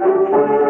Koska